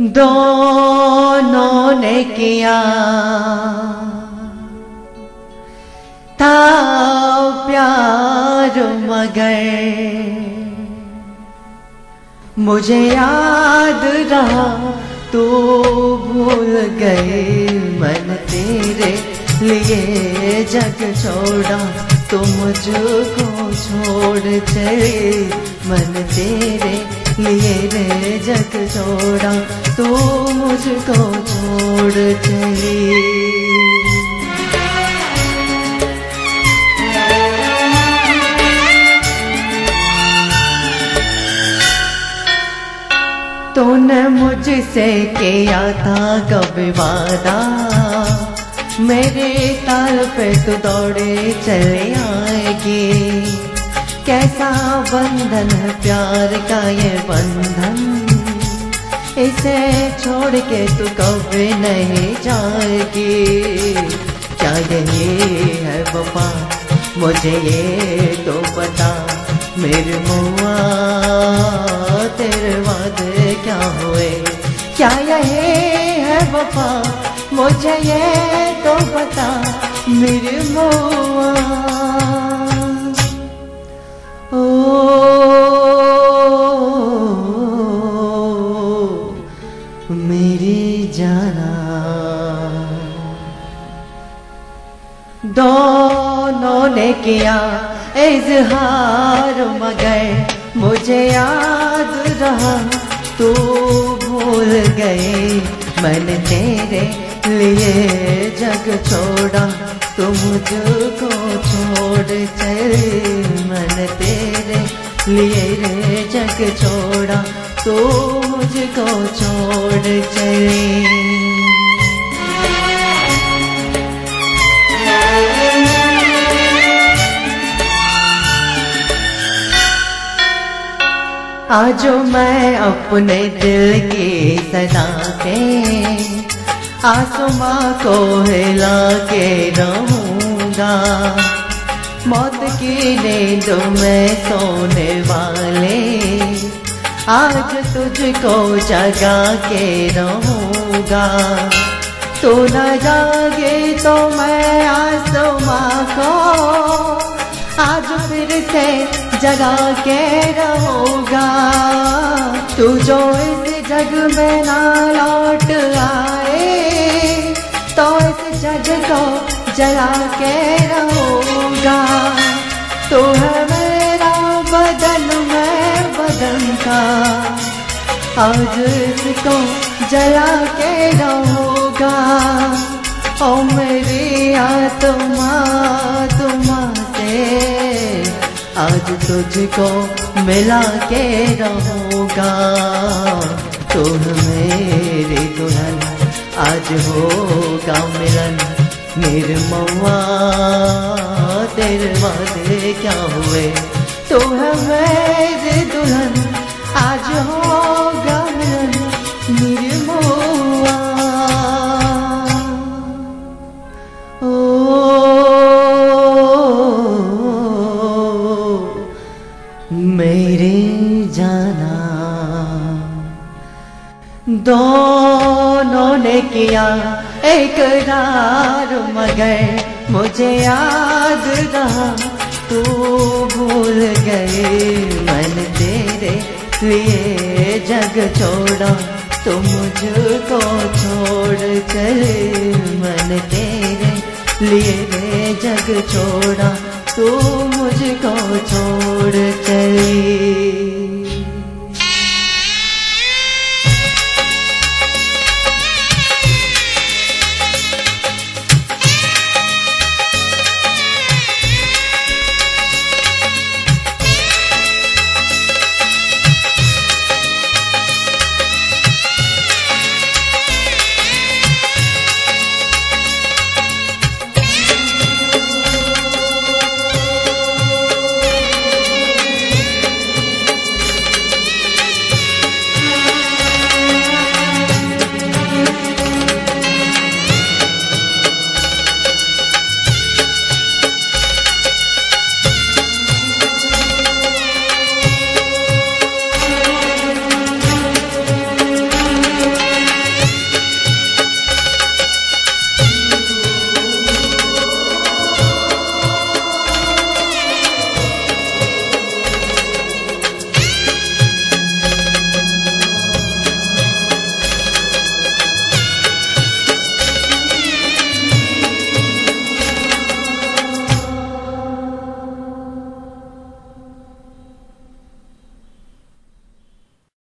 दोनों ने किया। था प्यार मगर मुझे याद रहा, तू भूल गए मन तेरे लिए जग छोड़ा, तू मुझको छोड़ चले मन तेरे लिए रे जग छोड़ा तू मुझको छोड़ चली। तूने मुझसे किया था कभी वादा, मेरे ताल पे तू दौड़े चले आएगी। कैसा बंधन प्यार का ये बंधन? इसे छोड़ के तू कभी नहीं जाएगी। क्या यही है वफा? मुझे ये तो पता। मेरे मुआ, तेरे वादे क्या हुए? क्या यही है वफा? मुझे ये तो पता। मेरे मुआ। मेरी जाना। दोनों ने किया इजहार, मगर मुझे याद रहा, तू भूल गए। मैंने तेरे लिए जग छोड़ा, तू मुझको छोड़ चले। मन तेरे लिए रे जग छोड़ा तू मुझको छोड़ चले। आज मैं अपने दिल की सदा पे आसमां को हिला के रहूँगा। मौत की नींद में सोने वाले आज तुझको जगा के रहूँगा। तू न जागे तो मैं आसमां को। आज फिर से जगा के रहूँगा। तू जो इस जग में ना लौट आए तो इस जग को जला के रहूँगा। तू है का आज इसको जला के रहूँगा। ओ मेरी आत्मा तुमा से। आज तुझको मिला के रहूँगा। तुम मेरी दुल्हन, आज होगा मिलन। निर्मवा तेरे वादे क्या हुए? तू मेरी दुल्हन आज होगा निर्मवा मेरे जाना। दोनों ने किया एक रार, मगर मुझे याद रहा, तू भूल गए लिए जग छोड़ा तो मुझको छोड़ कर मन तेरे लिए रे जग छोड़ा, तू मुझको छोड़ चली